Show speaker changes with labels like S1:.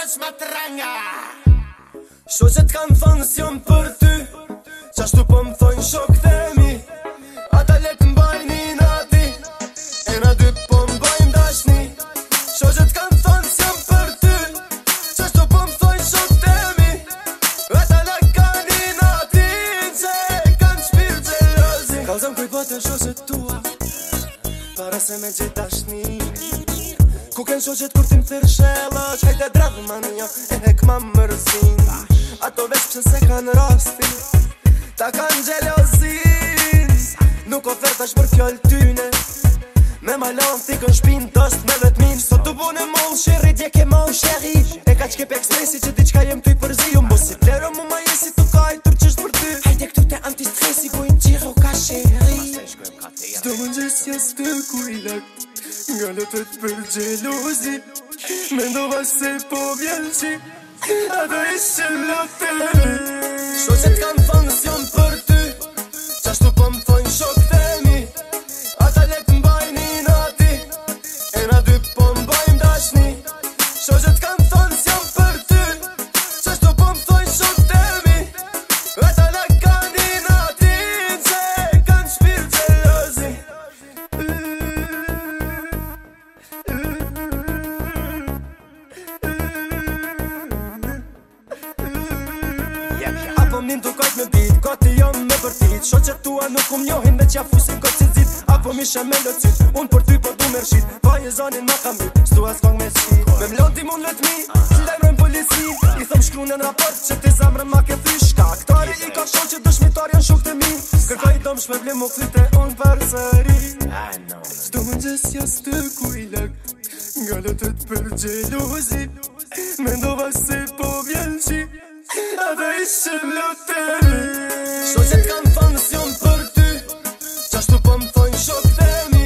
S1: duhet shma të kanë thonë si për ty Qashtu po më thonë shok të mi Ata letë mbajni nati E na dy po mbajnë dashni Shoqet kanë thonë si për ty Qashtu po më thonë shok të mi Ata na kani nati Që kanë shpirë gjelozi Kalëzëm kuj po të shoqet tua Para se me gjithashni Kanë qo kur tim të rëshelo Qaj të dragu ma në E hek ma më Ato vesh pëshën se kan rastin. Ta kanë gjelozim Nuk oferta shpër shë tyne Me ma lanë t'i në shpinë dost me dhe t'min Sot t'u bunë e mollë shëri dje ke mollë shëri E ka qkep pe ekspresi që t'i jem t'u i përzi Unë bësi të lërë mu ma jesi t'u kaj për ty Hajde këtu te antistresi ku i në qiro ka shëri Sdo më në gjësë jasë të Nga lëtët për gjeluzi Mendova se po vjen A Ato ishë në të Shoqet kanë fanë zion për ty Qashtu po më thonë shokte Apo mnim të me bit Kati jom me përtit Shoqet tua nuk um njohin Me qja fusin kajt si zit Apo mi shem me lëcit Un për ty po du me rëshit Pa je zonin ma kam bit Stu as kong me shki Me mloti mun let mi Lemrën polisi I thëm shkru në raport Që ti zamrën ma ke thysh Ka aktari i ka shon Që dëshmitar janë shuk të mi Kërkaj dom shme vle mu klit e un për sëri Stu mund gjës jas të kujlek Nga lëtët për gjeluzi Mendova se po vjen qi Edhe i se në të rinë Shqo që për ty Qashtu për po më thënë shok të